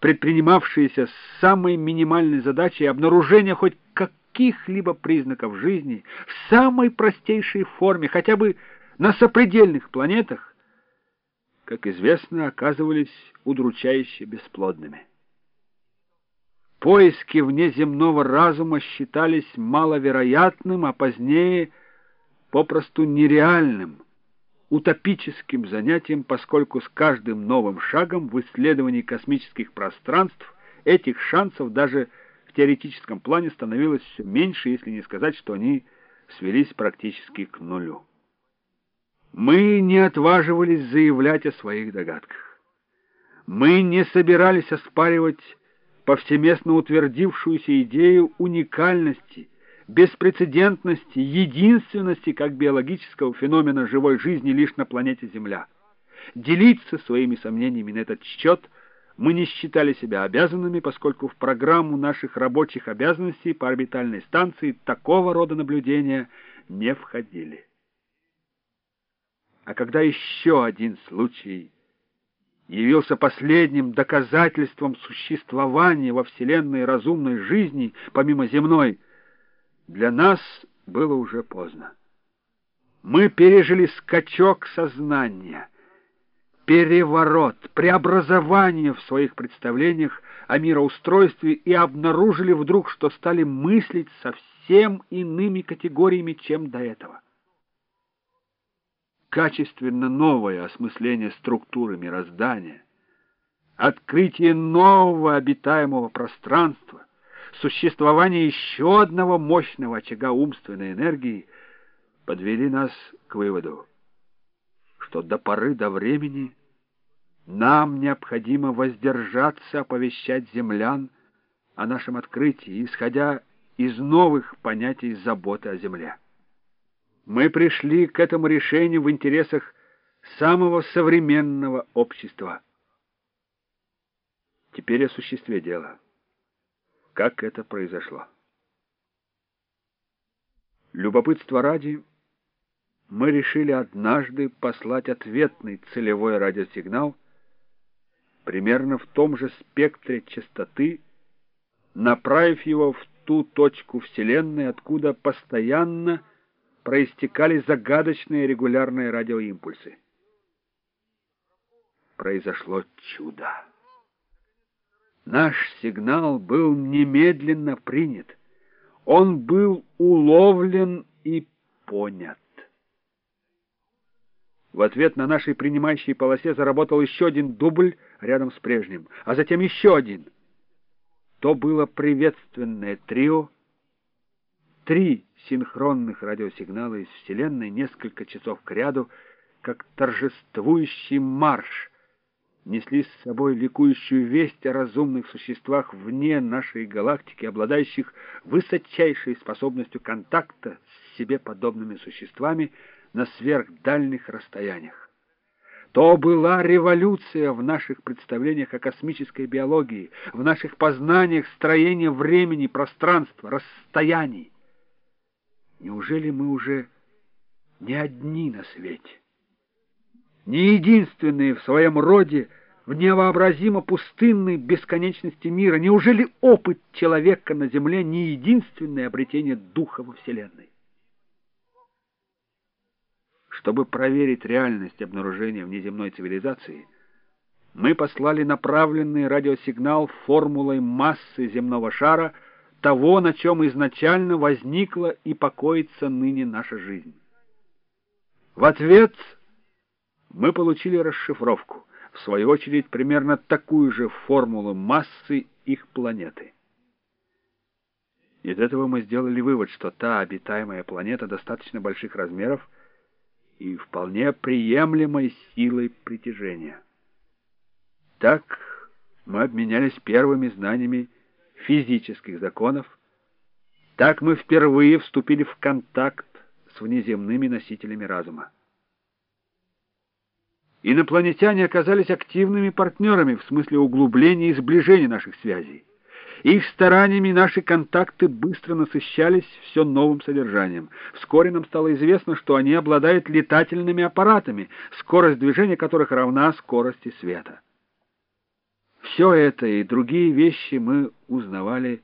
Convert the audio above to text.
предпринимавшиеся с самой минимальной задачей обнаружения хоть каких-либо признаков жизни в самой простейшей форме, хотя бы на сопредельных планетах, как известно, оказывались удручающе бесплодными. Поиски внеземного разума считались маловероятным, а позднее попросту нереальным, утопическим занятием, поскольку с каждым новым шагом в исследовании космических пространств этих шансов даже в теоретическом плане становилось все меньше, если не сказать, что они свелись практически к нулю. Мы не отваживались заявлять о своих догадках. Мы не собирались оспаривать повсеместно утвердившуюся идею уникальности, беспрецедентности, единственности как биологического феномена живой жизни лишь на планете Земля. Делиться своими сомнениями на этот счет мы не считали себя обязанными, поскольку в программу наших рабочих обязанностей по орбитальной станции такого рода наблюдения не входили. А когда еще один случай явился последним доказательством существования во Вселенной разумной жизни, помимо земной, для нас было уже поздно. Мы пережили скачок сознания, переворот, преобразование в своих представлениях о мироустройстве и обнаружили вдруг, что стали мыслить совсем иными категориями, чем до этого качественно новое осмысление структуры мироздания, открытие нового обитаемого пространства, существование еще одного мощного очага умственной энергии подвели нас к выводу, что до поры до времени нам необходимо воздержаться оповещать землян о нашем открытии, исходя из новых понятий заботы о земле. Мы пришли к этому решению в интересах самого современного общества. Теперь о существе дела. Как это произошло? Любопытство ради, мы решили однажды послать ответный целевой радиосигнал примерно в том же спектре частоты, направив его в ту точку Вселенной, откуда постоянно проистекали загадочные регулярные радиоимпульсы. Произошло чудо. Наш сигнал был немедленно принят. Он был уловлен и понят. В ответ на нашей принимающей полосе заработал еще один дубль рядом с прежним, а затем еще один. То было приветственное трио, три синхронных радиосигнала из Вселенной несколько часов кряду, как торжествующий марш, несли с собой ликующую весть о разумных существах вне нашей галактики, обладающих высочайшей способностью контакта с себе подобными существами на сверхдальних расстояниях. То была революция в наших представлениях о космической биологии, в наших познаниях строения времени, пространства, расстояний. Неужели мы уже не одни на свете? Не единственные в своем роде в невообразимо пустынной бесконечности мира? Неужели опыт человека на Земле не единственное обретение духа во Вселенной? Чтобы проверить реальность обнаружения внеземной цивилизации, мы послали направленный радиосигнал формулой массы земного шара — того, на чем изначально возникла и покоится ныне наша жизнь. В ответ мы получили расшифровку, в свою очередь примерно такую же формулу массы их планеты. Из этого мы сделали вывод, что та обитаемая планета достаточно больших размеров и вполне приемлемой силой притяжения. Так мы обменялись первыми знаниями физических законов, так мы впервые вступили в контакт с внеземными носителями разума. Инопланетяне оказались активными партнерами в смысле углубления и сближения наших связей. Их стараниями наши контакты быстро насыщались все новым содержанием. Вскоре нам стало известно, что они обладают летательными аппаратами, скорость движения которых равна скорости света. Все это и другие вещи мы узнавали